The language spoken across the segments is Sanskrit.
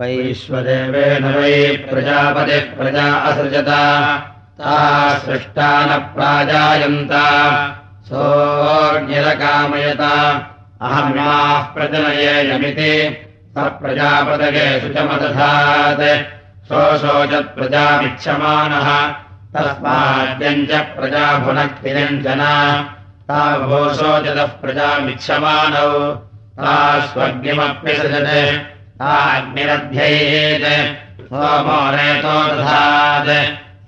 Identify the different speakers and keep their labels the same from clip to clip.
Speaker 1: वैश्वदेवेन वै प्रजापतिः प्रजा असृजता। ता सृष्टा न प्राजायन्त। सोऽनिरकामयता अहम्याः प्रजनयेयमिति स प्रजापदगेषु च मदधात् सोऽशोचत्प्रजामिच्छमानः तस्माद्यम् च प्रजाभुनक्तिरञ्जना। ता भोषोचतः प्रजामिच्छमानौ। ता स्वर्ग्यमप्यसृजते ता अग्निरध्ययेत् सोमो नेतो दधात्।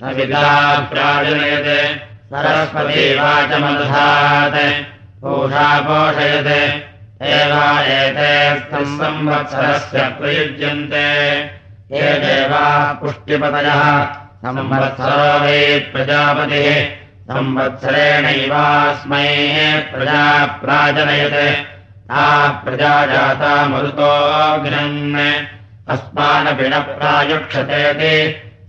Speaker 1: सविता प्राजनयते। सरस्वती वाचमदधात् पूषा पोषयत् एवा एते संवत्सरस्य प्रयुज्यन्ते। ये देवाः पुष्टिपतयः। संवत्सरो वै प्रजापतिः। संवत्सरेणैवास्मै प्रजा प्राजनयत् प्रजा जाता मरुतोऽग्नन् अस्मानपि न प्रायुक्षतेति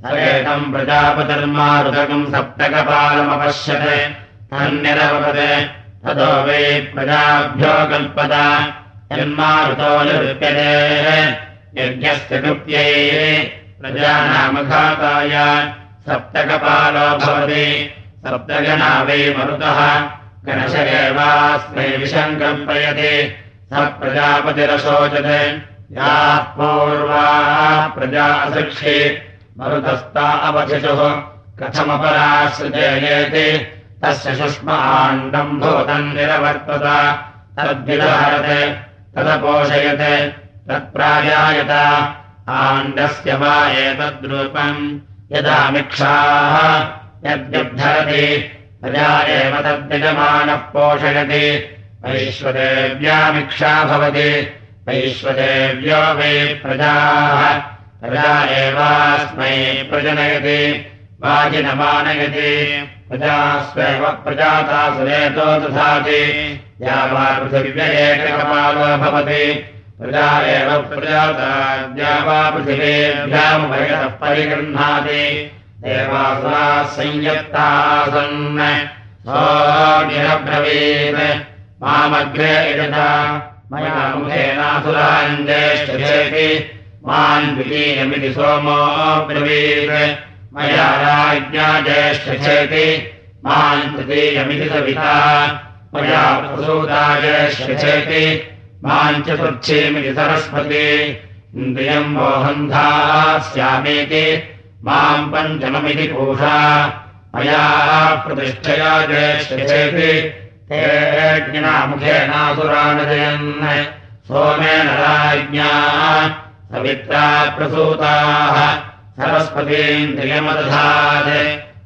Speaker 1: सवेदम् प्रजापतिर्मारुदकम् सप्तकपालमपश्यते। तन्निरवपते ततो वै प्रजाभ्यो कल्पता यन्मारुतो निरुप्यते। यज्ञस्य कृत्यै प्रजानामघाताय सप्तकपालो भवति। सप्तगणा वै मरुतः एवास्मै विषम् कल्पयति स प्रजापतिरशोचते याः पूर्वाः प्रजा असृक्षि। मरुतस्ता अवशिषुः कथमपराश्रजेयेति तस्य शुष्म आण्डम् भूतम् निरवर्तत। तद्विदहरते। तदपोषयत्। तत्प्राजायत आण्डस्य वा एतद्रूपम्। यदा मिक्षाः यद्युद्धरति प्रजा एव तद्यजमानः पोषयति। वैश्वदेव्यामिक्षा भवति। वैश्वदेव्यो वै प्रजाः। प्रजा एवास्मै प्रजनयति। वाजिनमानयति। प्रजास्वेव प्रजाता सुरेतो दधाति। या वा पृथिव्य एककपालो भवति। प्रजा एव प्रजाता या वा पृथिवीभ्यामुभयतः परिगृह्णाति देवासुराः संयत्तासन् सोऽब्रवीत् मामग्रे यजता। मया मुखेनासुरान् ज्येष्ठेति मान् द्वितीयमिति सोमोऽब्रवीत् मया राज्ञा ज्येष्ठेति मान् तृतीयमिति सविता। मया प्रसूता ज्येष्ठेति माम् सरस्वती। इन्द्रियम् मोहन्धास्यामीति माम् पञ्चममिति पूषा। मया प्रतिष्ठया ज्येष्ठेति ते ज्ञामुखेनासुरानजयन् सोमेन राज्ञा सवित्रा प्रसूताः। सरस्वतीन्द्रियमदधात्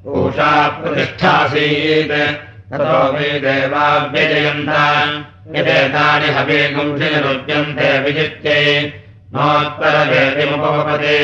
Speaker 1: पूषा प्रतिष्ठासीत्। ततो वै देवाभ्यजयन्त यदेतानि हवीगुंसिनिरुद्यन्ते विजित्यै नोत्तरवेदिमुपपति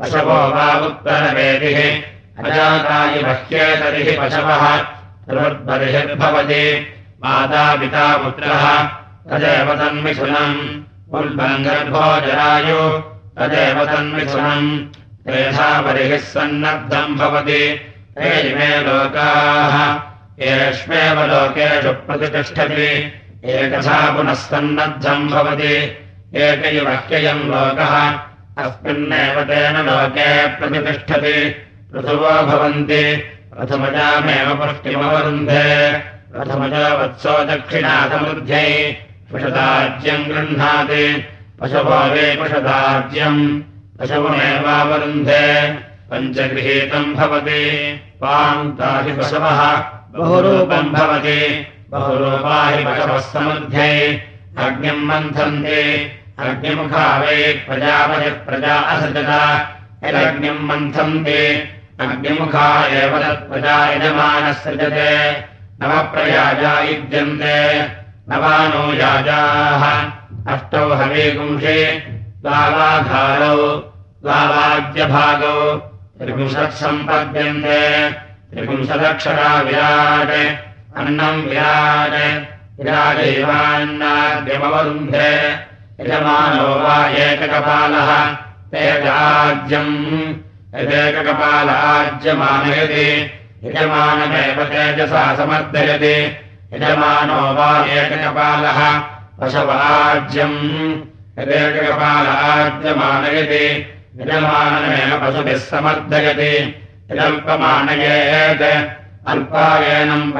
Speaker 1: पशवो वा उत्तरवेदिः अजातायि बह्येतरिः पशवः। सर्वद्बर्हिर्भवति मातापिता पुत्रः। तदेव तन्मिथुनम् उल्बङ्गर्भो जरायु। तदेव तन्मिथुनम् तेषा बर्हिः सन्नद्धम् भवति। ते इमे लोकाः। येष्वेव लोकेषु प्रतिष्ठति एकथा पुनः सन्नद्धम् भवति। एक इव ह्ययम् लोकः अस्मिन्नेव तेन लोके प्रतिष्ठति। पृथुवो भवन्ति। प्रथमजामेव पुष्टिमवरुन्धे। प्रथमजा वत्सो दक्षिणासमृद्ध्यै पुषदाज्यम् गृह्णाति। पशवो वे पुषदाज्यम् पशवमेवावरुन्धे। पञ्चगृहीतम् भवति। पान्ताहि पशवः। बहुरूपम् भवति। बहुरूपा हि पशवः समृद्ध्यै। अग्निम् मन्थन्ति अग्निमुखा वै प्रजापतिः प्रजा असृजता। यदग्निम् मन्थन्ति अग्निमुखा एव तत्प्रजा यजमानः सृजते नवप्रयाजा युज्यन्ते। नवानो याजाः। अष्टौ हवीगुंषे द्वावाधारौ। द्वावाद्यभागौ त्रिपुंशत्सम्पद्यन्ते त्रिपुंशदक्षरा विराट् अन्नम् विराट्। विराजैवान्नाद्यमवरुन्धे यजमानो वा एककपालः। तेजाज्यम्। यदेककपाल आज्यमानयति यजमानमेव तेजसा समर्दयति। यजमानो वा एककपालः। पशवाज्यम्। यदेककपालाद्यमानयति यजमानमेव पशुभिः समर्थयति यदल्पमानयेत्। अल्पायनम्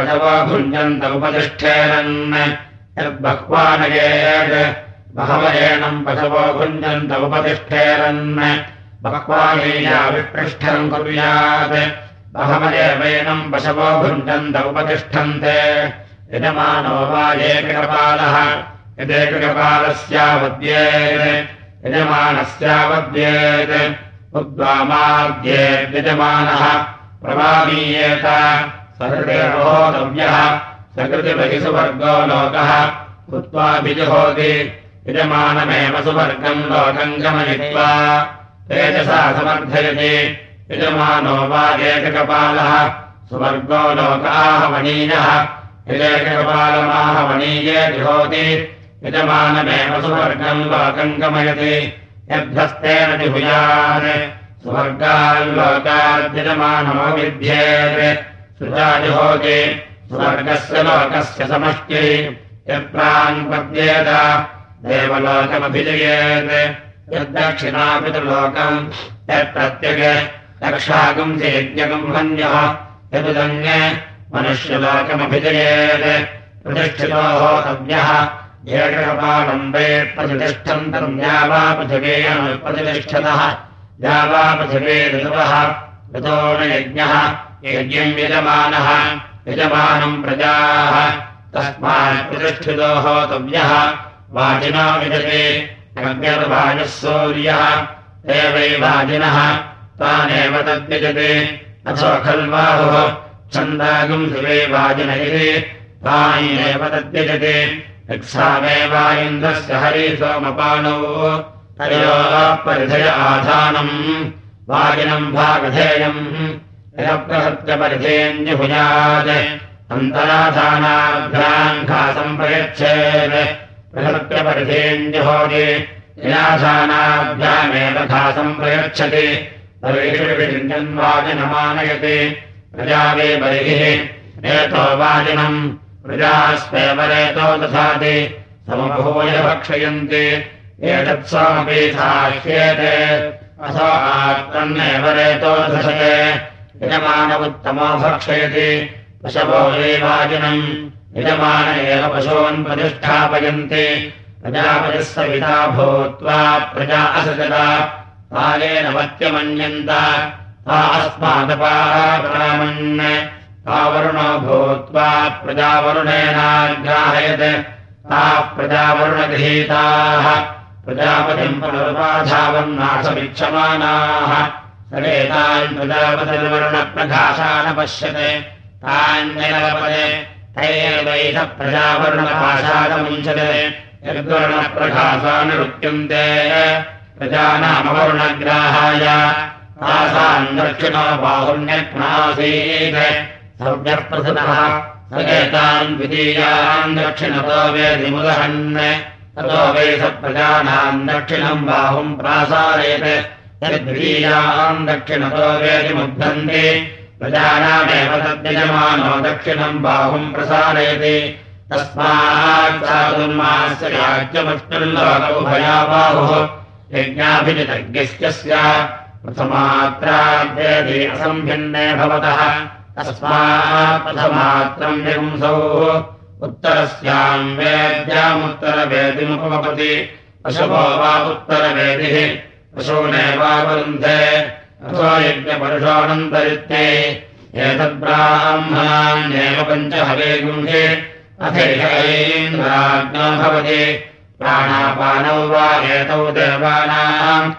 Speaker 1: उपतिष्ठेरन् यद्बह्वानयेत् बहवयेनम् पशवो भुञ्जन्त उपतिष्ठेरन् विपृष्ठम् कुर्यात्। बहवदेवैनम् पशवो भुञ्जन्त उपतिष्ठन्ते यजमानो वा एककपालः। यदेककपालस्यावद्येत्। यजमानस्यावद्येत्। उद्वामाद्येद्यजमानः। प्रवामीयेत। सहृदेहोतव्यः सकृतिबहि सुवर्गो लोकः कृत्वाभिजुहोति यजमानमेव सुवर्गम् लोकम् गमयित्वा तेजसा समर्थयति। यजमानो वा एककपालः। सुवर्गो लोकाहवणीयः यदेककपालमाहवणीये जुहोति। यजमानमेव सुवर्गम् लोकम् गमयति। यद्भस्तेन जिहुयान् स्वर्गाल्लोकाद्यजमानो विध्येत्। सुजाजुहोति स्वर्गस्य लोकस्य समष्टि। यत्रान्पद्येत देवलोकमभिजयेत्। यद्दक्षिणापितृलोकम् यत्प्रत्यग रक्षाकम् चेद्यकम् हन्यः यदुदन्य मनुष्यलोकमभिजयेत्। प्रतिष्ठितो होतव्यः एककपालम्बे प्रतिष्ठन्तम् वा पृथिवे ऋतवः। ऋतो न यज्ञः। यज्ञम् यजमानः। यजमानम् प्रजाः। तस्मात् प्रतिष्ठितो होतव्यः वाजिनो विजते। अग्निर्वायुः सूर्यः। वाजिनः। तानेव तद्यजते अथो खल्वाहुः। छन्दागुम् शिवे वाजिन। तायेव तद्यजते यत्सामेवा इन्द्रस्य हरि सोमपाणौ तयोः परिधय आधानम्। वाजिनम् भागधेयम्। यप्रहत्यपरिधेऽन्यभुजात् अन्तराधानाभ्याम् घासम् प्रयच्छेत् प्रहत्यपरिधेऽन्यहोति निराधानाभ्यामेव घासम् प्रयच्छति वाजिनमानयति। प्रजावे बर्हिः एतो वाजिनम्। प्रजास्वेव रेतो दधाति। समभूय भक्षयन्ति। एतत्समपि साह्येते। असो आत्मन्नेव रेतो दशते यजमानमुत्तमो भक्षयति पशवो वाजिनम् यजमान एव पशून् प्रतिष्ठापयन्ति। प्रजापतिः सविता भूत्वा प्रजा असजता। कालेन मत्यमन्यन्त। ता अस्मादपामन् तावरुणो भूत्वा प्रजावरुणेनाग्राहयत्। ताः प्रजावरुणगृहीताः। प्रजापतिम् पुनरुपाधावन्नाथमिक्षमानाः सरेतान् प्रजापतिर्वरुणप्रघासा न पश्यते प्रजावरुणपाशादमुञ्चते यद्वर्णप्रघासानुरुच्यन्ते प्रजानामवरुणग्राहाय तासाम् दक्षिणो बाहुण्यक्नासीत् सव्यः प्रसुतः सकेतान् द्वितीयान् दक्षिणतो वेदिमुदहन् ततो वै स प्रजानाम् दक्षिणम् बाहुम् प्रासारयत् यद्वितीयान् दक्षिणतो वेदिमुद्धन्ति प्रजानामेव तद्यजमानो दक्षिणम् बाहुम् प्रसारयति। भयाबाहुः यज्ञाभिजितज्ञस्य प्रथमात्राद्येति असम्भिन्ने भवतः। तस्मात् प्रथमात्रम् विंसौ उत्तरस्याम् वेद्यामुत्तरवेदिमुपपति। पशवो वा उत्तरवेदिः। पशूनेवावरुन्धे अथो यज्ञपरुषोऽनन्तरित्ये एतद्ब्राह्मणान्येव पञ्चहवे गुंहे अथैन्द्राज्ञो भवति। प्राणापानौ वा एतौ देवानाम्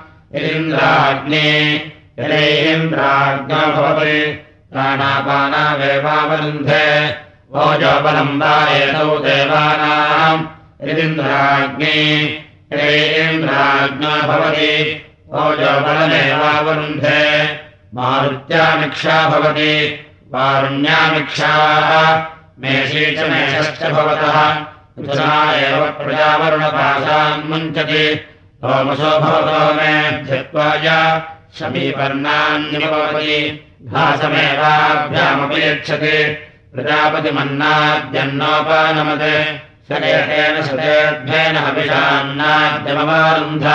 Speaker 1: यदेन्द्राज्ञो भवति। प्राणापानावेवावरुन्धे भोजोपलम् वा एतौ देवानाम् यदिन्द्राग्ने यदेन्द्राज्ञो भवति ओजोबलमेवावरुन्धे मारुत्यामिक्षा भवति वारुण्यामिक्षाः। मेषी च मेषश्च भवतः। एव भासमेवाभ्यामपि यच्छति प्रजापतिमन्नाद्यन्नोपानमते। शतेभ्येन हविषान्नाद्यमवारुन्ध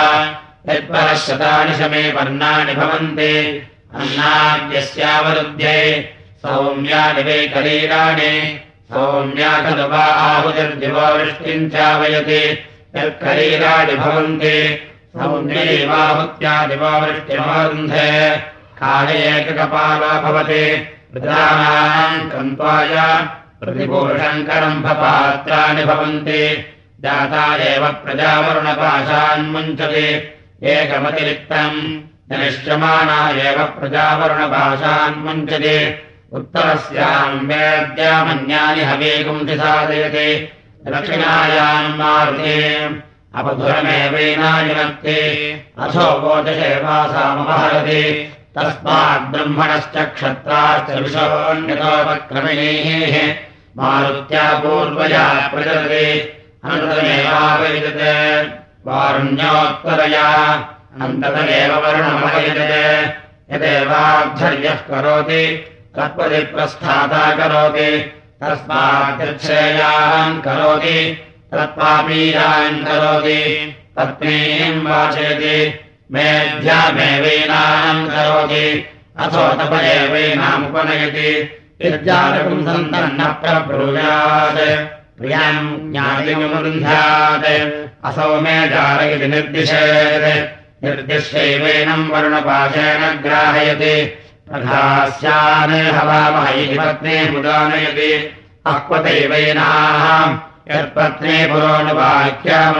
Speaker 1: यत्परः शतानि शमे वर्णानि भवन्ति। अन्नाद्यस्यावरुध्ये सौम्यानि वै कलीराणि। सौम्या खलु वा आहुतिर्दिवो वृष्टिम् चावयति। यत्कलीराणि भवन्ति। सौम्यैवाहुत्यादिवो वृष्टिमवरुन्धे काले एककपालो भवति। प्रजानाम् कन्त्वाय प्रतिपूषङ्करम्भपात्राणि भवन्ति। जाता एव प्रजावरुणपाशान्मुञ्चति एकमतिरिक्तम्। निश्चमाना एव प्रजावरुणपाशान्मुञ्चति उत्तरस्याम् वेद्यामन्यानि हवीकुंसि साधयति दक्षिणायाम् मारुते। अपधुरमेवैनानिमत्ति अथो गोचसेवासामपहरति तस्माद्ब्रह्मणश्च क्षत्राश्च विशोऽन्यतोपक्रमिणीः मारुत्या पूर्वया प्रचलति। अनन्तमेवापयुजते वारुण्योत्तरया अन्ततमेव वर्णमपयुजते यदेवाध्वर्यः करोति तत्पदि प्रस्थाता करोति तत्पापीयान् करोति पत्नीम् वाचयति मेऽध्यामेवैनाम् करोति अथो तप एवैनामुपनयति यज्जालकम् सन्तन्न प्रब्रूयात् प्रियाम् ज्ञातिमुरुन्ध्यात् असौ मे जाल इति निर्दिशेत्। निर्दिश्यैवैनम् वरुणपाशेन ग्राहयति। प्रधास्यान् हवामह इति पत्नी मुदानयति। अक्वतैवैनाः यत्पत्नी पुरोणवाक्यामनुब्रूयात्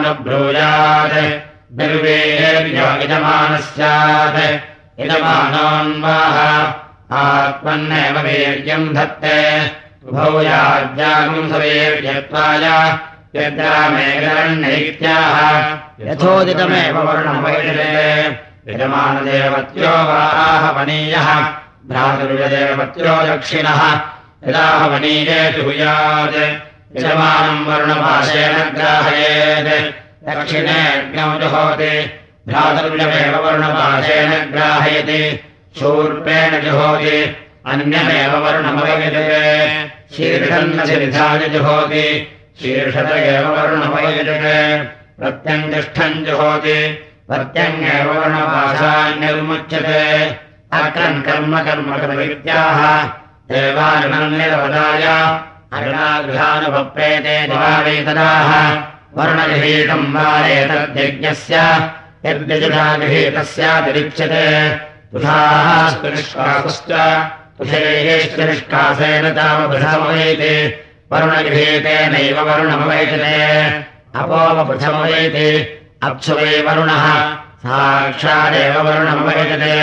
Speaker 1: निर्वेर्यजमानः स्यात् यजमानोन्वाह आत्मन्नेव वीर्यम् धत्ते उभौयाज्ञागम् सवीर्यत्वाय यद्रामेकरण्यैत्याह यथोदितमेव वर्णमैले यजमानदेवत्यो वाहवनीयः भ्रातृजदेवत्यो दक्षिणः। यदाहवनीये जुहुयात् यजमानम् वर्णपाशेन ग्राहयेत्। दक्षिणेऽग्नौ जुहोति। भ्रातृजमेव वर्णपाशेन ग्राहयति। शूर्पेण जुहोति। अन्यमेव वर्णमवयजते शीर्षन्नशिरिधाय जुहोति शीर्षत एव प्रत्यङ्गेव वर्णपाशान्यविमुच्यते अक्रम् कर्म कर्म कर्मविद्याः देवानुनिरवदाय अरुणागृहानुपप्रेते दिवावेतदाः वर्णगृहीतम् वारेतद्यज्ञस्य यद्यजुषागृहीतस्यातिरिच्यते तुषाः स्पृष्कासश्च तुषेश्चनिष्कासेन तावपृथमवैति वरुणगृहीतेनैव वरुणमवैजते अपोमपृथमवैति अप्सुवै वरुणः साक्षादेव वरुणमवैजते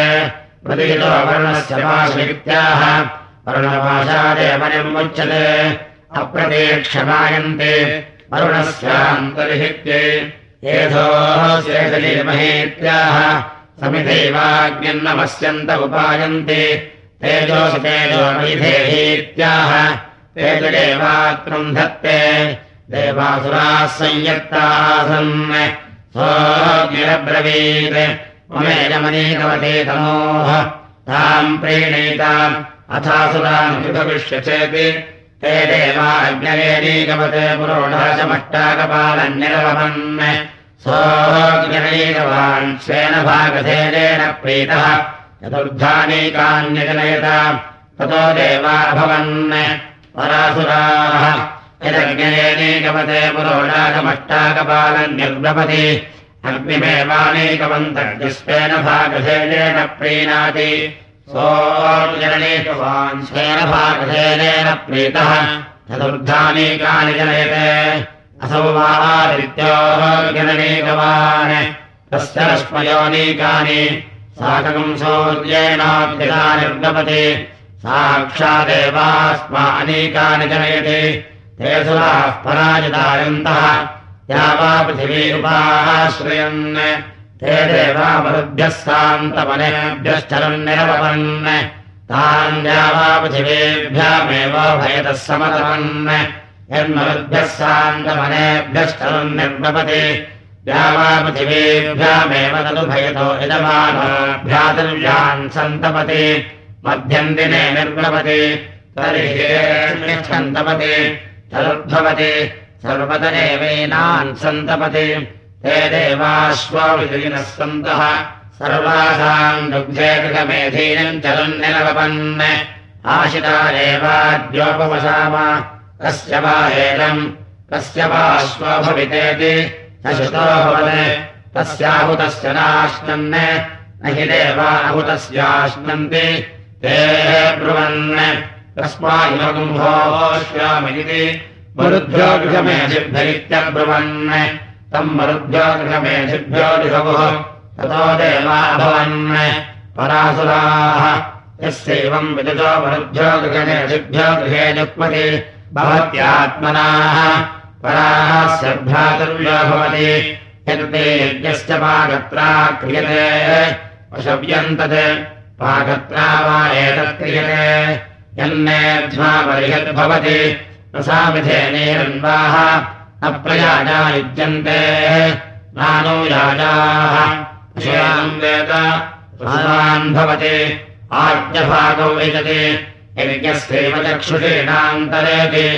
Speaker 1: प्रतिहितो वर्णस्य पाशवित्याः वरुणपाशादेव निर्मुच्यते अप्रतीक्षमायन्ते शेषलीमहेत्याः समिधैवाग्निर्नमस्यन्त उपायन्ति तेजोसि तेजोमिधेहीत्याह तेजदेवात्रम् धत्ते। देवासुराः संयत्तासन्। सोऽग्निरब्रवीत्। ममेजमनीकवते तमोः ताम् प्रीणीताम् अथासुरानुभविष्यचेति ते देवाग्नयेनीकवते पुरोढाचमष्टाकपालन्निरवमन् सोऽग्निरैकवान् स्वेन भागधेरेण प्रीतः चतुर्धानीकान्यजनयत ततो देवाभवन् परासुराः। यदग्नयेनीकवते पुरोडाकमष्टाकपालन्यर्भवति अग्निमेवानेकवन्तर्जस्वेन भागधेरेण प्रीणाति। स्वेन भागधेरेण प्रीतः। चतुर्धानीकानि जनयते असौ वादित्योः जननेकवान्। तस्य रश्मयोनीकानि साकम् सौर्येणाभ्यतानिर्गपति साक्षादेवास्मा अनेकानि जनयति। ते सुराः पराजितायन्तः। या वा पृथिवी उपाश्रयन् ते देवामरुभ्यः सान्तवनेभ्यश्चरन्निरवपन् तान् या वा पृथिवीभ्यामेव भयतः समतवन् यन्मरुभ्यः सान्तवनेभ्यश्चरन्निर्गपति या वा पृथिवीभ्यामेव तदु भयतो यजमानो भ्रातृव्यान् सन्तपति। मध्यम् दिने निर्गपति तर्हि सन्तपति तदुद्भवति। सर्वतरेवेनान् सन्तपति। ते देवाश्वविलीनः सन्तः। सर्वासाम् दुग्धे गृहमेधीनम् चलन् निरवपन् आशिता एवाद्योपवशाम कस्य वा एलम् कस्य वा भवितेति न श्रुतो भवत् तस्याहुतस्य नाश्नन् न हि देवाहुतस्याश्नन्ति। ते ब्रुवन् कस्मायुगुम्भोश्यामिति मरुद्भ्यो गृहमेधिभ्यरित्यब्रुवन् तम् मरुद्भ्यो गृहमेधिभ्यो दिशवुः ततो देवाभवन् परासुराः। यस्यैवम् विदुतो मरुद्भ्यो गृहमेधिभ्यो गृहे जुक्मति भवत्यात्मनाः। पराः स्यर्भ्रातुर्यो भवति यद्ते यज्ञस्य पागत्रा क्रियते। पशव्यन्तत् पागत्रा वा एतत् क्रियते। यन्नेध्वा परिहद्भवति प्रसाविधेनेरन्वाः अप्रयाजा युज्यन्ते। नानुयाजाः वेद भगवान् भवति आज्ञभागौ विजति। यज्ञस्यैव चक्षुषीणान्तरेति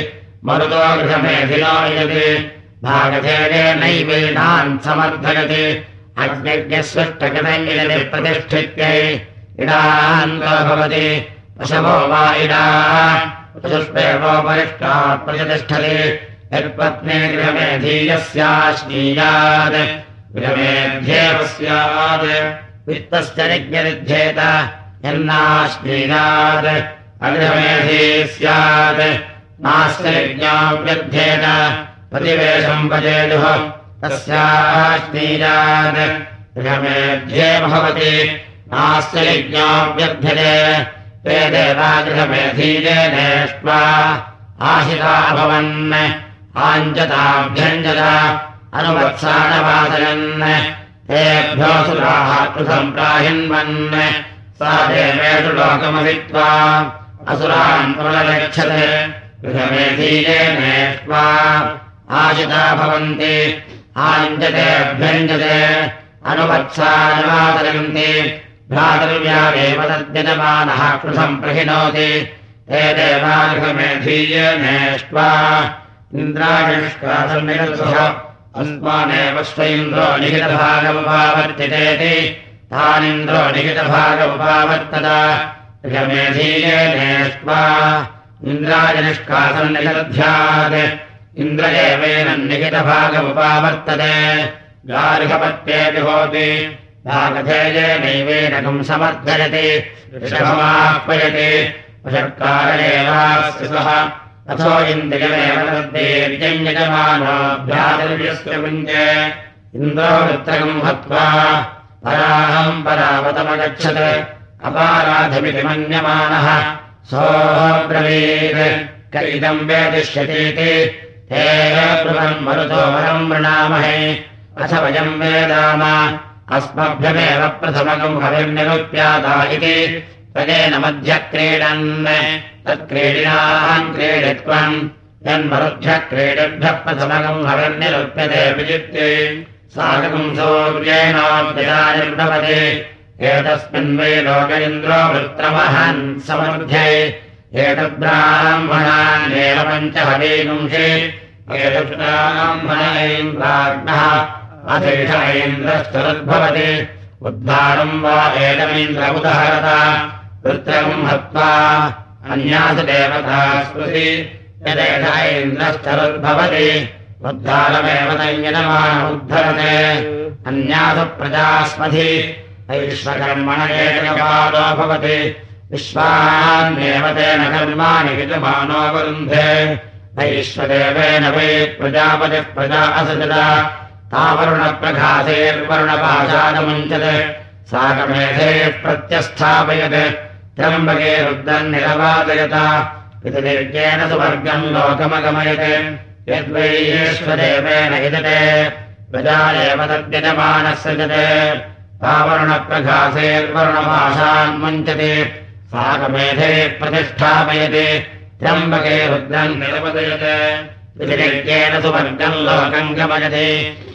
Speaker 1: मरुतो गृहमेधिनो यजति भागधेयेनैवेनान् समर्थयति। अग्निज्ञस्वष्टगतैः प्रतिष्ठित्यै। इडान्तो भवति। पशवो वा इडाः। चतुष्पेवोपरिष्टात् प्रतिष्ठति। यत्पत्नी गृहमेधीयस्याश्नीयात्। गृहमेध्येव स्यात्। वित्तश्च निज्ञनिध्येत यन्नाश्नीयात्। अगृहमेधी स्यात् नास्त्यज्ञाव्यध्येत प्रतिवेशम् वजेदुः तस्याश्नीयात् गृहमेध्ये भवति। ते देवागृहमेधीजेनेष्ट्वा आशिता भवन्। आञ्जताभ्यञ्जत अनुवत्सानवादयन्। तेभ्यो सुराः कृतम् प्राहिन्वन् सा देवेषु लोकमहित्वा असुरान् पुनरगच्छत् गृहमेधीजेनेष्ट्वा आशिता भवन्ति आञ्जतेऽभ्यञ्जते अनुवत्सानवादयन्ति भ्रातृव्यादेव तद्यजमानः कृतम् प्रहिणोति ते देवागृहमेधीयनेष्ट्वा इन्द्रायनिष्कासन्निरसः अस्मानेव स्वैन्द्रो निहितभागमुपावर्तितेति तानिन्द्रो निहितभागमुपावर्तत गृहमेधीयनेष्ट्वा इन्द्रायनिष्कासन्निषद्ध्यात् इन्द्र एवेन निहितभागमुपावर्तते गार्हपत्येति भवति भागधेयेनैवेनकम् समर्थयति। ऋषभमाह्वयति। वषत्कारेवास्य सः। अथो इन्द्रियमेव पुञ्जे इन्द्रो वृत्तकम् हत्वा पराहम् परावतमगच्छत्। अपाराधमिति मन्यमानः सोऽब्रवीत्। क इदम् वेदिष्यतीति ते ब्रुवन् मरुतो वरम् वृणामहे अथ वयम् वेदाम। अस्मभ्यमेव प्रथमकम् हविर्निरुप्याता इति। तदेन मध्यक्रीडन्। तत्क्रीडिनाम् क्रीडित्वम् यन्मरुभ्यः क्रीडिभ्यः प्रथमकम् हविर्निरुप्यते विजित्ये साकम् सौर्येणाभ्यभवति एतस्मिन् वै लोक इन्द्रो वृत्रमहन् अधेष ऐन्द्रश्चरद्भवति उद्धारम् वा एतमिन्द्र उदहरत वृत्रम् हत्वा अन्यासु देवता स्मृति यदेष ऐन्द्रश्चरद्भवति उद्धारमेव तञ्जनमान उद्धरते अन्यासु प्रजास्मधि ऐश्वकर्मण एकपादो भवति। विश्वान्येव तेन कर्माणि विद्यमानोऽवरुन्धे वैश्वदेवेन वै प्रजापतिः प्रजा असजत। तावरुणप्रघासेर्वरुणपाशादमुञ्चत् साकमेधे प्रत्यस्थापयत्। त्र्यम्बके रुद्रम् निरवादयत पितुर्गेण सुवर्गम् लोकमगमयत् यद्वैश्वदेवेन इदते प्रजा एव तद्यजमानः सजते तावरुणप्रघासेर्वरुणपाशान्मुञ्चति साकमेधे प्रतिष्ठापयति। त्र्यम्बके रुद्रम् निरपदयत् विधिज्ञेन सुवर्गम् लोकम् गमयति।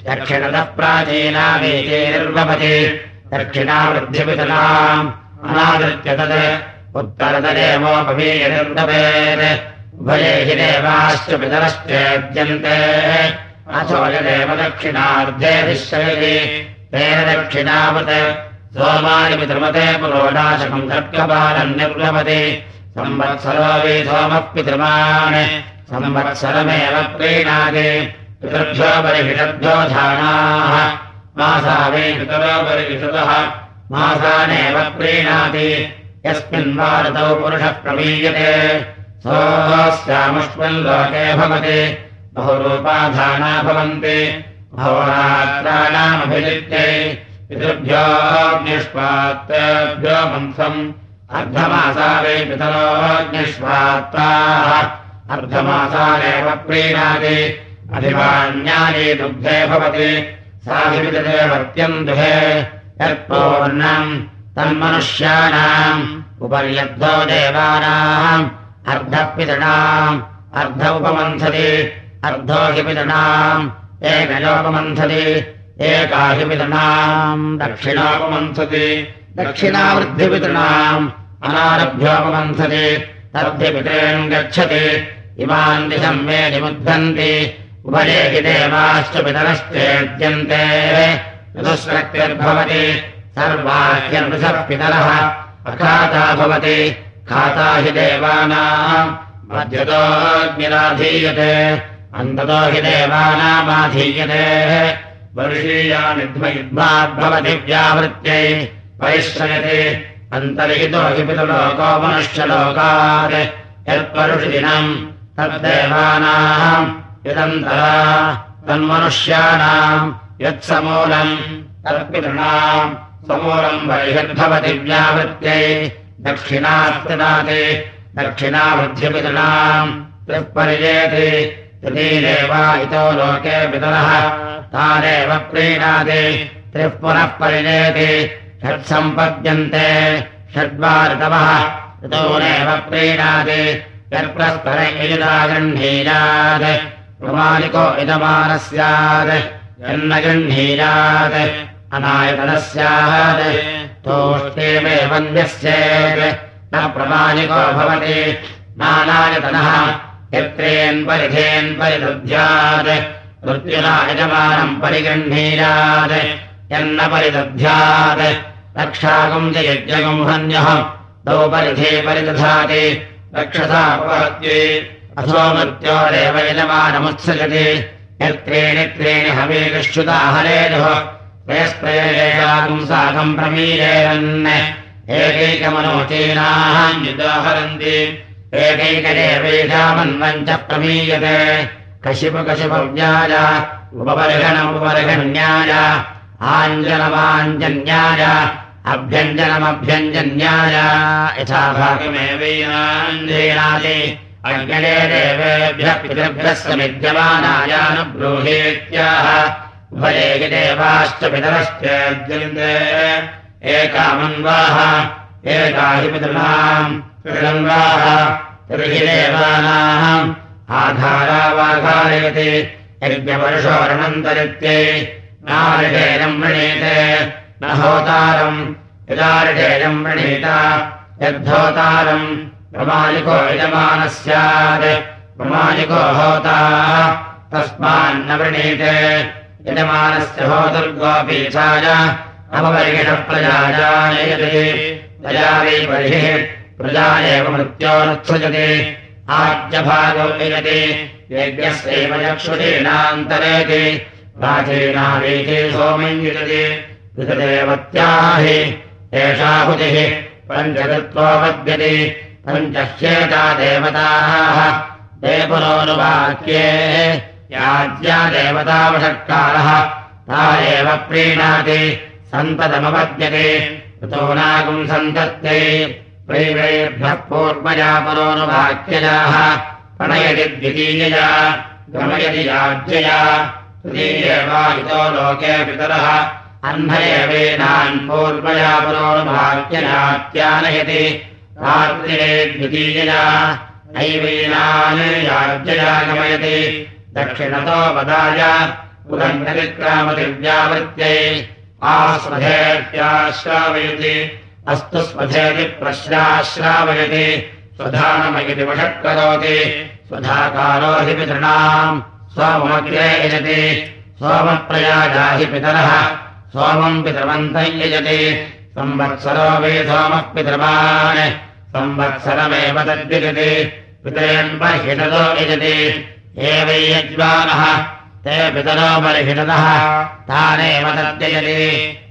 Speaker 1: दक्षिणतः प्राचीना वीचेर्वपति दक्षिणावृद्धिपितलाम् अनादृत्य तत्। उत्तरतरेवोपवीयनिर्दवेत् उभये हि देवाश्च पितरश्चेद्यन्ते। अथो यदेव दक्षिणार्धे विश्वयति तेन दक्षिणावत् सोमानि पितृमते पुरोडाशकम् खड्गपालम् निर्गमति संवत्सरो वि सोमः पितृमान्, संवत्सरमेव प्रीणाति पितृभ्यो परिहिषद्भ्यो धानाः मासा वै पितरो परिहिषतः मासानेव प्रीणाति यस्मिन् वारतौ पुरुषः प्रमीयते सोऽस्यामुष्मिन् लोके भवति बहुरूपाधाना भवन्ति। भवरात्राणामभिजित्यै पितृभ्योऽग्निष्पात्रेभ्यो मन्थम् अर्धमासा वै पितरोऽग्निष्पात्राः अर्धमासानेव प्रीणाति अधिवाण्यानि दुग्धे भवति साधिविददेवर्त्यम् दुहे यत्पूर्णम् तन्मनुष्याणाम् उपर्यद्धो देवानाम् अर्धपितृणाम् अर्ध उपमन्थति अर्धो हि पितृणाम् एकयोपमन्थति एका हि पितृणाम्। दक्षिणोपमन्थति। दक्षिणावृद्धिपितृणाम्। अनारभ्योपमन्थति। तद्धिपितॄन् गच्छति। इमान् दिशम् मे निमुद्धन्ति उभये हि देवाश्च पितरश्चेद्यन्ते। ऋतुस्रक्तिर्भवति सर्वाह्यनुषः पितरः अखाता भवति। खाता हि देवानाम्। मध्यतोऽग्निराधीयते अन्ततो हि देवानामाधीयते। वर्षीयानि द्वयुग्माद्भवति व्यावृत्यै परिश्रयति। अन्तर्हितो हि पितुलोको मनुष्यलोकात्। यत्परुषिदिनम् तद्देवानाम् यदन्तरा तन्मनुष्याणाम् यत्समूलम् तत्पितॄणाम् समूलम् बहिर्भवति व्यावृत्यै दक्षिणास्तिनाति दक्षिणावृद्ध्यपितॄणाम् त्रिःपरिजेति तृतीदेवा इतो लोके पितरः तानेव प्रीणाति त्रिः पुनः परिजेति षट्सम्पद्यन्ते षड्वा ऋतवः ऋतोनेव प्रीणाति यत्प्रस्पर यजुदा गृह्णीयात् प्रमालिको इदमानः स्यात् यन्न गृह्णीयात् अनायतनः स्यात् तोष्टेमेव न्यस्येत् न प्रमालिको भवति नानायतनः यत्रेन् परिधेन् परिदध्यात् मृत्युना यजमानम् परिगृह्णीयात् यन्न परिदध्यात् रक्षाकम् च यज्ञकम् हन्यः तौ परिधे परिदधाति। रक्षसापहत्ये अथो मृत्योरेव यजमानमुत्सजति। यत्रेणि त्रीणि हवेकश्च्युताहरेदुः त्रयस्त्रयेकाकम् साकम् प्रमीरेरन् एकैकमनोचीनाः युदाहरन्ति एकैकदेवेषामन्वम् प्रमीयते। कशिपकशिपव्याय उपवर्गणमुपवर्गण्याय आञ्जनमाञ्जन्याय अभ्यञ्जनमभ्यञ्जन्याय यथा भागमेवैनाञ्जनाति अग्नये देवेभ्यः पितृभ्यः समिद्यमानायानुब्रूहीत्याह उभये हि देवाश्च पितरश्चेद्यन्ते एकामन्वाः एका हि पितॄणाम् त्रिरङ्गाः तर्हि देवानाम् आधारावाघारयति यज्ञवर्षोरनन्तरित्यै नारिषेयम् वृणीते न होतारम् यदारिषेयम् वृणीत यद्धोतारम् प्रमालिको यजमानः स्यात् प्रमालिको होता तस्मान्न वृणीते यजमानस्य होतुर्गोपीचाय अपपरिगिषप्रजाजानयति तया वै बहिः प्रजा एव मृत्योनुत्सजति आज्यभागो वियति यज्ञस्यैव चक्षुषीणान्तरेति प्राचीनावीति सोमञ्जितति विगदेवत्याहि एषा हुतिः पञ्चकृत्वोपद्यति पञ्चह्येता देवताः देवनोनुवाक्ये याज्या देवतावषट्कारः ता एव प्रीणाति सन्ततमपद्यते ऋतोनागुम् सन्तत्यै प्रैवैर्भ्यः पूर्वया परोनुवाक्यजाः प्रणयति द्वितीयया गमयति याज्यया। तृतीयेवा इतो लोके पितरः अह्नयवेनान् पूर्वया परोनुवाक्यजात्यानयति रात्रिरे द्वितीयया नैवेनान् याज्यया गमयति। दक्षिणतो वदाय पुरन्दविक्रामदिव्यावृत्यै आस्मधेत्याश्रावयति अस्तु स्मधेति प्रश्राश्रावयति स्वधानमयिति वषट्करोति स्वधाकारो हि पितॄणाम् सोमग्रे यजति सोमप्रयाजा हि पितरः सोमम् पितृवन्तम् यजति संवत्सरो वै सोमः पितृवान् संवत्सरमेव तद्विजति पितरेन्बर्हिषदो यजति हे वै यज्वानः ते पितरो बर्हिषदः तानेव तद्यजति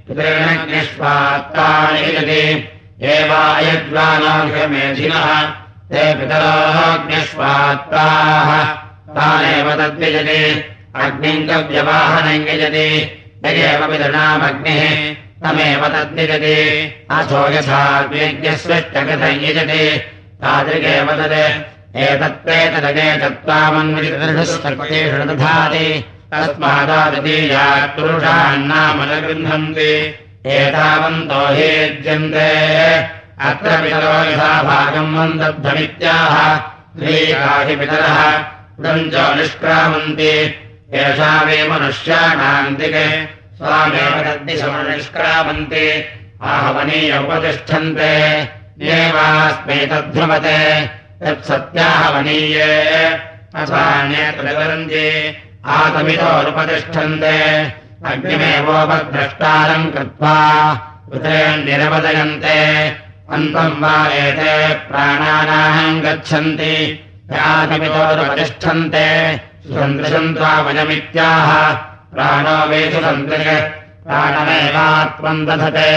Speaker 1: पितरेणग्निष्वात्तानि यजति एवायज्वानाघमेधिनः ते पितरोऽग्निष्वात्ताः। तानेव तद्विजति। अग्निम् गव्यवाहनम् यजति। यदेव पितृणामग्निः। तमेव तद्विजति। अथो यथा वेद्यस्वष्टकथम् यजति। तादृगेव तद् एतत्त्वेतदगेतत्त्वामन्वितदृढस्पर्पेषु दधाति तस्मादादतीयात् पुरुषान्नाम न गृह्णन्ति एतावन्तो हेज्यन्ते अत्र पितरो यथा भागम् श्रीकाहि पितरः च निष्क्रामन्ति। येषामे मनुष्याणान्तिके। स्वामेव तद्दिशमनिष्क्रामन्ति आहवनीय उपतिष्ठन्ते। येवास्मै तद्ध्रुवते यत्सत्याहवनीये। असान्यत्रन्ति आतमितोरुपतिष्ठन्ते अग्निमेवोपद्रष्टारम् कृत्वा पितरेन्निरवदयन्ते अन्तम् वा एते प्राणानाहम् गच्छन्ति। यातमितोरुपतिष्ठन्ते सुसन्दृशन्त्वावयमित्याह प्राणो वेषु सन्दृश प्राणमेवात्मम् दधते।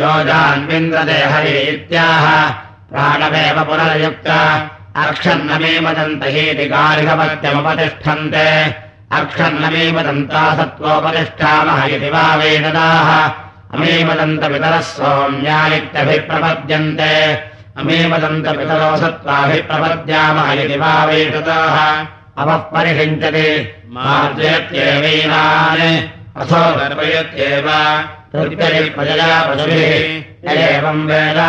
Speaker 1: योजान्विन्द्रदेहरे इत्याह। प्राणमेव पुनर्युक्त। अक्षन्नमे वदन्त हीति गार्हपत्यमुपतिष्ठन्ते अक्षन्नमेव दन्ता सत्त्वोपतिष्ठामः इति वा वेददाः अमेवदन्तपितरः सौम्यायित्यभिप्रपद्यन्ते अमेवदन्तपितरो सत्त्वाभिप्रपद्यामः इति वा वेददाः अवः परिषिञ्चति। मार्जयत्येवैनान्। अथो गर्वयत्येव प्रजया पशुभिः एवम् वेद।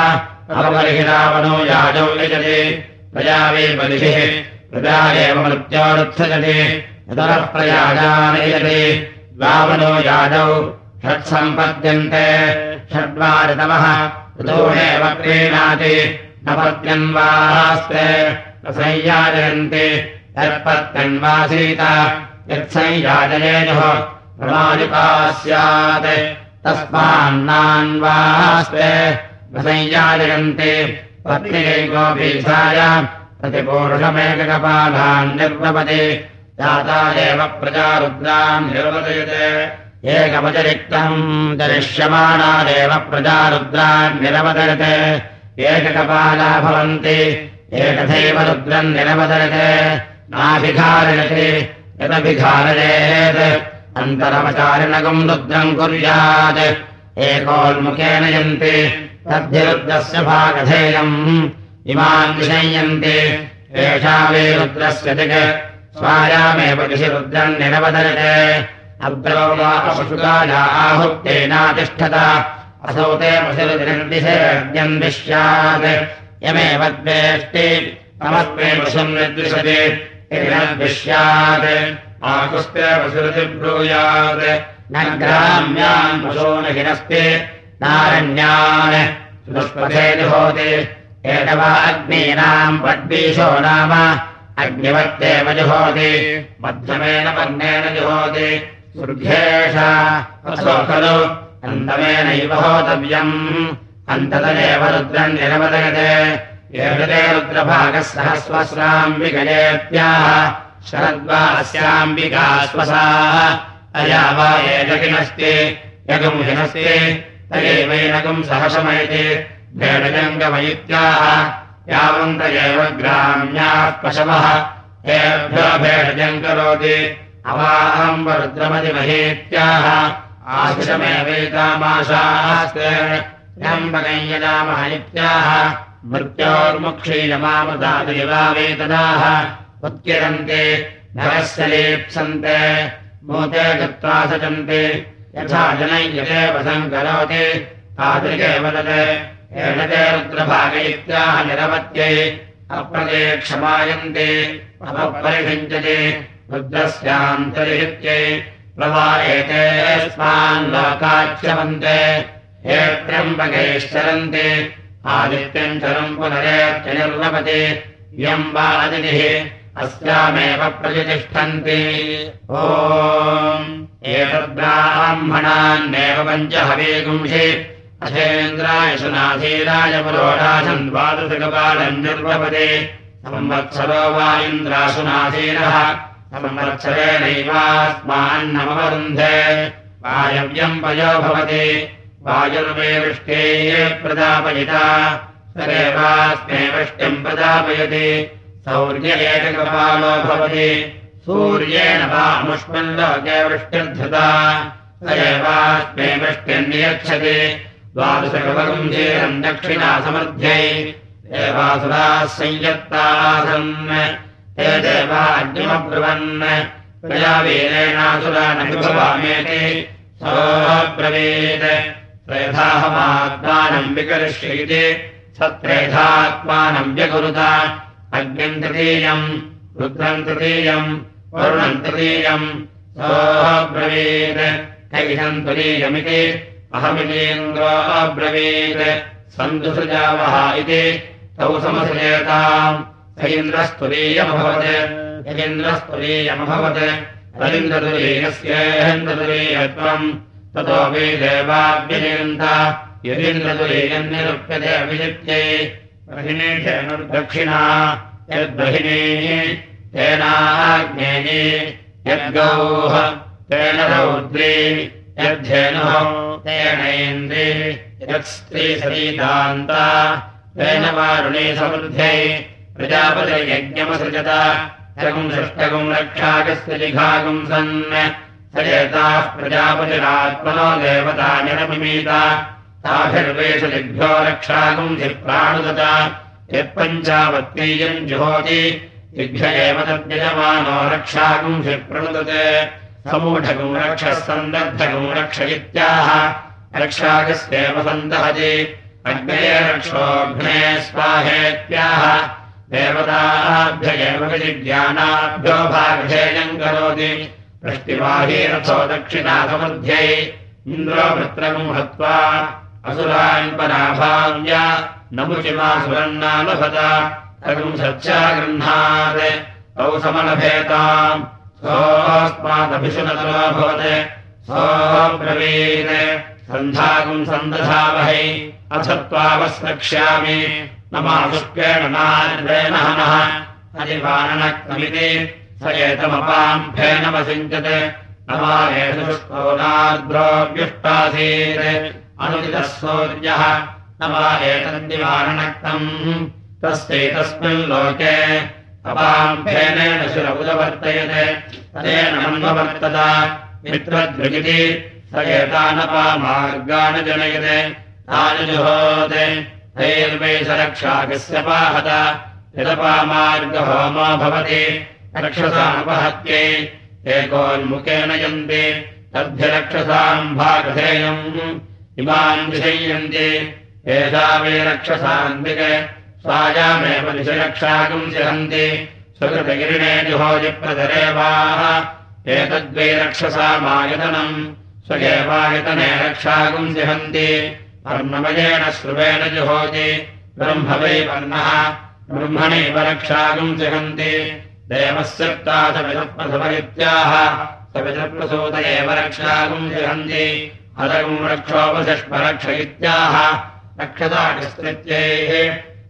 Speaker 1: अवपरिहिरावणो याजौ यजति। प्रजा वै बलिभिः प्रजा एव मृत्योरुत्सजति यतरः प्रयाजानयति द्वावनो याजौ षट्सम्पद्यन्ते। षड्वारितमः ऋतोमेव क्रीणाति न पद्यन्वास्ते संयाजयन्ति। यत्पत्यन्वासीत यत्संयाजयेयुः प्रमालिका स्यात्। तस्मान्नान्वास्ते संयाजयन्ति। पत्नीकोऽपीसाय प्रतिपूरुषमेककपालान् निर्वपति जाता एव प्रजारुद्रान् निर्वदयते। एकमतिरिक्तम् दरिष्यमाणादेव प्रजारुद्रान् निरवदयते। एककपाला भवन्ति एकथैव रुद्रम् निरवदयते। नाभिघारयति यदभिघारयेत् अन्तरवचारिणकम् रुद्रम् कुर्यात्। एकोन्मुखेन यन्ति तद्धिरुद्रस्य भागधेयम्। इमान् विषयन्ति एषा वे रुद्रस्य दिक् स्वायामेव कृषि रुद्रम् निरवदयते अग्रो वा पशुकाया आहुक्तेनातिष्ठत असौ ते यमेव द्वेष्टि नमस्मे पशुम् निर्दिशति। विश्यात् आकुस्ते पशुरुति ब्रूयात् न ग्राम्यान् पशो न हिनस्ति नारण्यान्। एतवा अग्नीनाम् वड्बीशो नाम अग्निवत्तेव जुहोति। मध्यमेन वर्णेन जुहोति सुर्घेषो अन्तमेनैव होतव्यम्। अन्ततदेव रुद्रम् निरवदयते। एषते रुद्रभागः सहस्वस्राम्बिकयेत्याह शरद्वा अस्याम्बिका स्वसाः। अया वा एतकिनस्ति। यगुम् हिनस्ति तयैवैनकम् सहशमयति। भेडजङ्गमयित्याह यावन्त एव ग्राम्याः पशवः। एभ्यो भेडजम् करोति। अवाहम् रुद्रमतिमहेत्याह आशिषमेवैतामाशास्त्यम्बकम् यजामः इत्याह मृत्योर्मुक्षीयमामदादेवावेतदाः उत्किरन्ति नरस्य लेप्सन्ते। मूते गत्वा सजन्ति यथा जनय्यदेव सङ्करोति। तादृगेव तत् एषते रुद्रभाग इत्याह निरवत्यै अप्रदे क्षमायन्ति अपरिषिञ्चति रुद्रस्यान्तरिहित्यै प्रवा एतेऽस्मान् लोकाच्यवन्ते हे त्र्यम्बकैश्चरन्ति आदित्यम् चरम् पुनरेत्यनिर्वपति इयम् वा अतिथिः अस्यामेव प्रतिष्ठन्ति। ओ एतद्ब्राह्मणान्नेव पञ्च हवीगुंसि अथेन्द्राय सुनाधीराय पुरोडाशन् द्वादशकपालम् निर्वपति संवत्सरो वा इन्द्रासुनाधीरः संवत्सरेणैवास्मान्नमवरुन्धे वायव्यम् पयो भवति। वायुर्वे वृष्टे प्रदापयिता सरेवास्मे वृष्टिम् प्रदापयति सौर्य एककपालो भवति। सूर्येण वामुष्मन् लोके वृष्टिर्धृता। स एवास्मे वृष्टिम् नियच्छति द्वादशकवगुञ्जीरम् दक्षिणा समर्थ्यै देवासुराः संयत्तासन् ते देवाग्निमब्रुवन्। प्रजावीरेणासुरा न विभवामेति सोऽब्रवीत् त्रेधाहमात्मानम् विकरिष्यति। सत्रेधात्मानम् व्यकुरुत। अग्निम् तृतीयम् रुद्रम् तृतीयम् वरुणम् तृतीयम्। सोऽब्रवीत् कैषम् तुरीयमिति अहमितीन्द्रो अब्रवीत्। सन्तुसृजावः इति। तौ समसृजेताम् स इन्द्रस्तुरीयमभवत्। यदिन्द्रस्तुरीयमभवत्। तदिन्द्रतुरीयस्येन्द्रतुरीयत्वम् ततो वै देवाभ्यजयन्त। यदिन्द्रतुरीयम् निरुप्यते अभिजित्यै दक्षिणा यद्बहिनी तेनाग्नेयी यद्गौः तेन रौद्री। यद्धेनुः तेनैन्द्री यत्स्त्रीसरीदान्ता तेन वारुणे समृद्धै प्रजापतिर्यज्ञमसृजत जगुम् षष्टगुम् रक्षाकस्य जिघागुम् सन् स एताः प्रजापतिरात्मनो देवता जनमिमीता ताभिर्वेषदिभ्यो रक्षागुम् धिप्राणुदत यत्पञ्चावत्तीयम् जुहोति दिभ्य एव तद्यजमानो रक्षागुम् धिप्रणुदते समूढगुम् रक्षः सन्दर्भगुम् रक्ष इत्याह रक्षागस्येव सन्दहति अग्नये रक्षोघ्ने स्वाहेत्याह देवताभ्य एव विजिज्ञानाभ्यो भागधेयम् करोति। वृष्टिवाहीरथो दक्षिणासमध्यै इन्द्रो वृत्रगुम् हत्वा असुरान् पराभाव्य नमुचिमासुरन्ना लभत तगुम् सच्चा गृह्णात्। तौ समलभेताम् सोऽस्मादभिषुनतरो भवत् सोऽब्रवीत्। सन्धागुम् सन्दधावहै अथ त्वावस्रक्ष्यामि न नार्वेण हनः। हरिवाननक्तमिति स एतमपाम् फेनमसिञ्चत् न वा एषु शुष्कोनाद्रोऽव्युष्टासीत् अनुदितः सूर्यः। न वा तस्यैतस्मिन् लोके अपाम् फेनेन शिरमुदवर्तयते तेन मन्ववर्तत। मित्रद्विगिति स एतानपामार्गान् जनयते। तानि जुहोते तैर्वै स रक्षाकस्य पाहत यदपामार्गहोमो भवति रक्षसामुपहत्यै एकोन्मुखेन यन्ति तद्भिरक्षसाम् भागधेयम्। इमाम् एषा वै रक्षसान्तिके स्वायामेव दिशरक्षाकम् सिहन्ति। स्वकृतगिरिणे जुहोजिप्रदरेवाः। एतद्वै रक्षसामायतनम् स्वयेवायतने रक्षाकम् सिहन्ति। वर्णमयेन श्रुवेण जुहोति। ब्रह्म वै वर्णः। ब्रह्मणैव रक्षाकम् सिहन्ति। देवस्य सवितप्रसवरित्याह सवितप्रसूत एव रक्षाकम् सिहन्ति। हरगुम् रक्षोपशिष्परक्ष इत्याह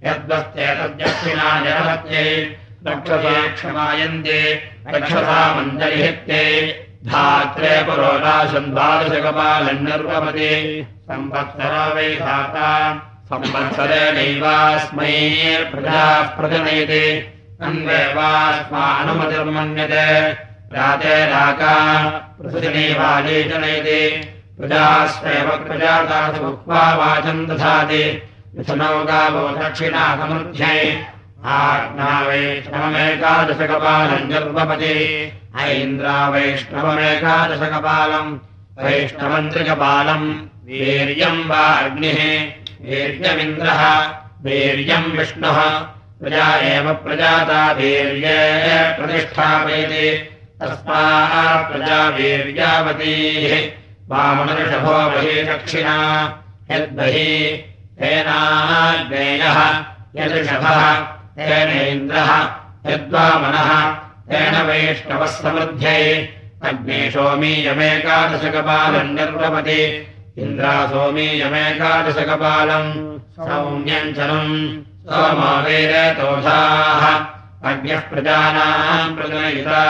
Speaker 1: रक्षताकस्त्रित्यैः यद्वस्तेतद्यक्षिणा जनहत्यै रक्षसा क्षमायन्ते रक्षसा मञ्जलिहित्यै धात्रे द्वादशकपालम् निर्वपति संवत्सरो वै धाता संवत्सरेणैवास्मै प्रजाः प्रजनयति। अन्वेवास्मानुमतिर्मन्यते राते राका पृथिवीवाजी जनयति। प्रजास्वेव प्रजातासुक्त्वा वाचम् दधाति गावो दक्षिणा समुद्ध्यै आज्ञा वैष्णवमेकादशकपालम् जर्वपति ऐन्द्रा वैष्णवमेकादशकपालम् वैष्णवन्त्रिकपालम् वीर्यम् वा अग्निः। वीर्यमिन्द्रः वीर्यम् विष्णुः। प्रजा एव प्रजाता वीर्ये प्रतिष्ठापयति। तस्मात् प्रजा वीर्यावतीः। वामनऋषभो बहिः दक्षिणा। यद्बहिः तेनाग्नेयः यदृषभः तेनेन्द्रः यद्वामनः तेन वैष्णवः समृद्ध्यै अग्ने सोमीयमेकादशकपालम् निर्वपति इन्द्रा सोमीयमेकादशकपालम् सौम्यञ्चलम् सोमो वेदतोषाः अग्न्यः प्रजानाम् प्रजनयिता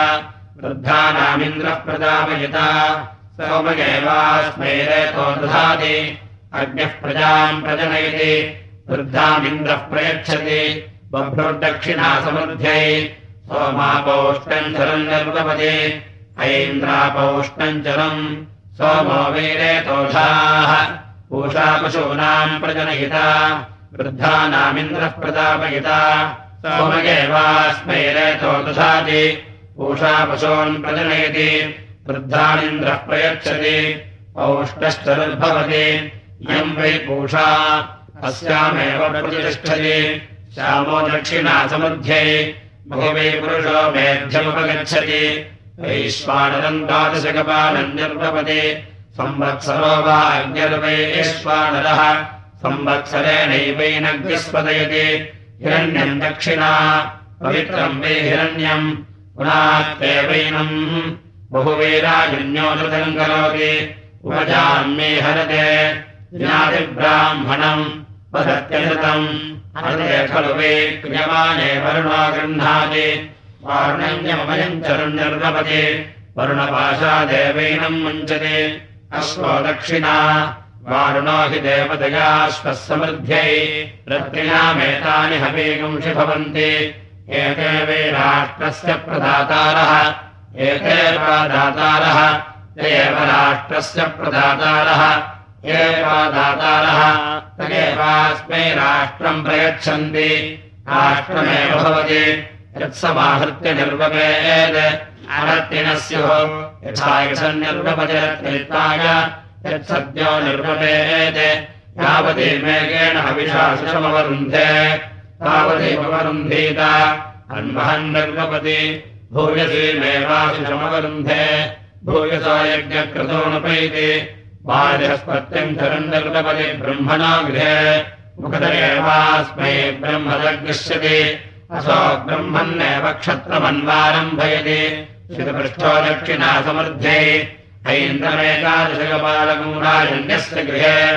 Speaker 1: वृद्धानामिन्द्रः प्रजापयिता सोमगेवास्मै रेतो दधाति अग्न्यः प्रजाम् प्रजनयति वृद्धामिन्द्रः प्रयच्छति बभ्रुर्दक्षिणा समृद्ध्यै सोमापौष्टम् चलम् निर्वपति ऐन्द्रापौष्टम् चलम् सोमो वीरेतोषाः पूषा पशूनाम् प्रजनयिता वृद्धानामिन्द्रः प्रजापयिता सोमगेवास्मै पूषा पशून् प्रजनयति वृद्धानिन्द्रः प्रयच्छति औष्णश्चरुर्भवति इयम् वै पूषा अस्यामेव प्रतिष्ठति। श्यामो दक्षिणा समुध्ये बहुवै पुरुषो मेध्यमुपगच्छति। वैश्वानरम् निर्भवति संवत्सरो अग्निर्वैश्वानरः संवत्सरेणैवैनग्निस्पदयति हिरण्यम् दक्षिणा पवित्रम् वै हिरण्यम् पुनात्येवैनम् बहुवीराजन्योदृतम् करोति उपजान्मे हरते ज्ञातिब्राह्मणम् वदत्यजतम्। हरते खलु वै क्रियमाणे वरुणो गृह्णाति वरुणपाशादेवैनम् मुञ्चति। अश्वो दक्षिणा। वारुणो हि देवतयाश्वः समृद्ध्यै। रत्रिणामेतानि हवीगुंषि भवन्ति। एते वै राष्ट्रस्य प्रदातारः। एते दातारः। एव राष्ट्रस्य प्रदातारः दातारः तदेवास्मै राष्ट्रम् प्रयच्छन्ति। राष्ट्रमेव भवति। यत्समाहृत्य निर्वपेत् अरत्तिनः स्युः यथा यथन्निर्वपचरत्रित्वाय यत्सद्यो निर्वपेत् यावती मेघेण हविषाशमवरुन्धे तावदेववरुन्धीत अन्वहन्निर्वपति भूयसीमेवाशिषमवरुन्धे भूयसो यज्ञकृतोऽनुपैति बाल्यस्पत्यम् चरन्निर्वपति ब्रह्मणो गृहे। मुखदरेवास्मै ब्रह्मदग्निष्यति। असो ब्रह्मन्नेव क्षत्रमन्वारम्भयति। शितपृष्ठो दक्षिणा समृद्धे ऐन्द्रमेकादशकपालकम् राजन्यस्य गृहे।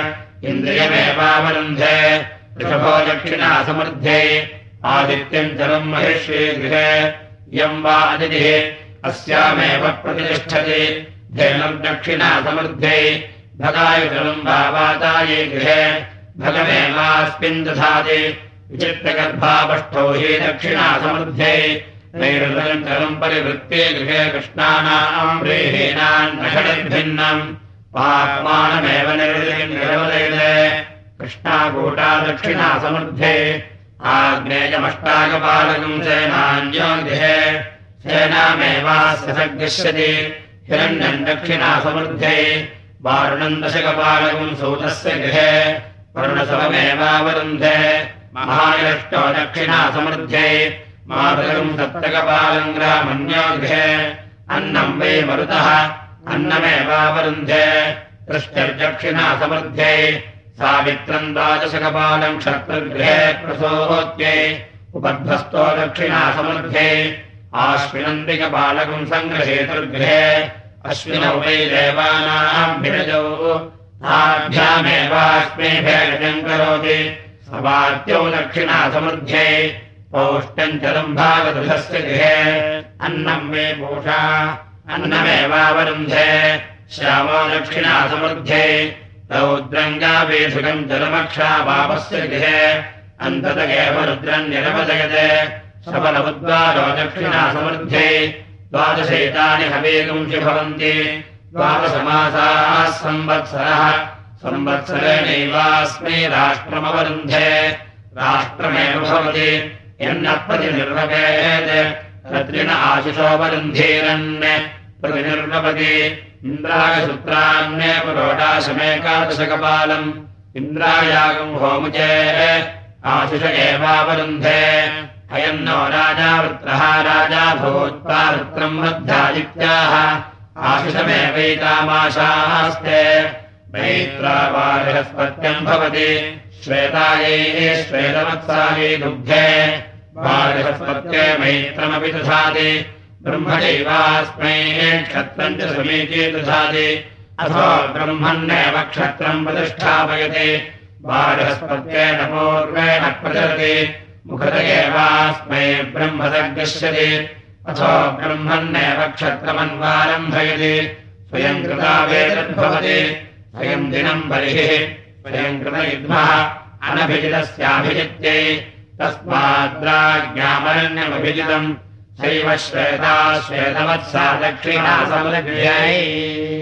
Speaker 1: इन्द्रियमेवावरुन्धे। ऋषभो दक्षिणा समृद्धे आदित्यम् चलम् महिष्ये गृहे। इयम् वा अतिथिः। अस्यामेव प्रतिष्ठति। धेनुम् दक्षिणा वा वाताये गृहे। भगमेवास्मिन् दधाति। विचित्रगर्भापष्ठौ हि दक्षिणा समृद्धे चलम् परिवृत्ते गृहे कृष्णानाम् व्रीहीनाम् नषडिर्भिन्नम् पाप्मानमेव निर्वदयते कृष्णाकूटा दक्षिणा समृद्धे आग्नेयमष्टाकपालकम् सेनान्यो गृहे। सेनामेवास्य हिरण्यम् दक्षिणा समृद्धे वारुणम् दशकपालकम् सूतस्य गृहे वरुणसवमेवावरुन्धे महायष्टो दक्षिणा समृद्धे मातरम् सप्तकपालम् ग्रामन्यो गृहे अन्नम् वै मरुतः अन्नमेवावरुन्धे पृष्टिर्दक्षिणा समृद्धे सावित्रम् द्वादशकपालम् क्षत्रगृहे प्रसोत्यै उपध्वस्तो दक्षिणा समृद्धे आश्विनन्दिकपालकम् सङ्ग्रहेतुर्गृहे अश्विनौ वै देवानाम् भिरजौ ताभ्यामेवास्मै भेदम् करोति। सवाद्यौ दक्षिणा समृद्धे पौष्टम् चलम् भागदृशस्य गृहे। अन्नम् वे पूषा अन्नमेवावरुन्धे। श्यामो दक्षिणा समृद्धे रौद्रङ्गावेशुकम् जलमक्षा पापस्य गृहे। रुद्रम् निरवदयते सबलमुद्वारो दक्षिणा समृद्धे द्वादशैतानि हवेगुंसि भवन्ति द्वादशमासाः संवत्सरः संवत्सरेणैवास्मै राष्ट्रमवरुन्धे। राष्ट्रमेव भवति। यन्न प्रतिनिर्वपेत्। तत्रिण आशिषोपरुन्धीरन् प्रतिनिर्वपति। इन्द्रायशुत्रान्ये पुरोडाशमेकादशकपालम् इन्द्रायागम् होमुचे। आशिष एवावरुन्धे अयम् नो राजा वृत्रः, राजा भूत्वा वृत्रम् वृद्धादित्याः आशिषमेवैतामाशास्ते। मैत्रावारिहस्पत्यम् भवति। श्वेतायै श्वेतवत्सायै दुग्धे। वारिहस्पत्ये मैत्रमपि दधाति। ब्रह्मणैवास्मै क्षत्रम् च समीचे दधाति। अथो ब्रह्मण्येव क्षत्रम् प्रतिष्ठापयति। वारिहस्पत्येन पूर्वेण प्रचलति। मुखत एवास्मै ब्रह्मदग्निष्यति। अथो ब्रह्मण्येव क्षत्रमन्वारम्भयति। स्वयम् कृता वेदद्भवति। स्वयम् दिनम् बलिः। स्वयम् कृतयुग्मः अनभिजितस्याभिजित्यै। तस्माद्राज्ञामरण्यमभिजितम्। शैव श्वेता श्वेतवत्सा दक्षिणा समलभ्यै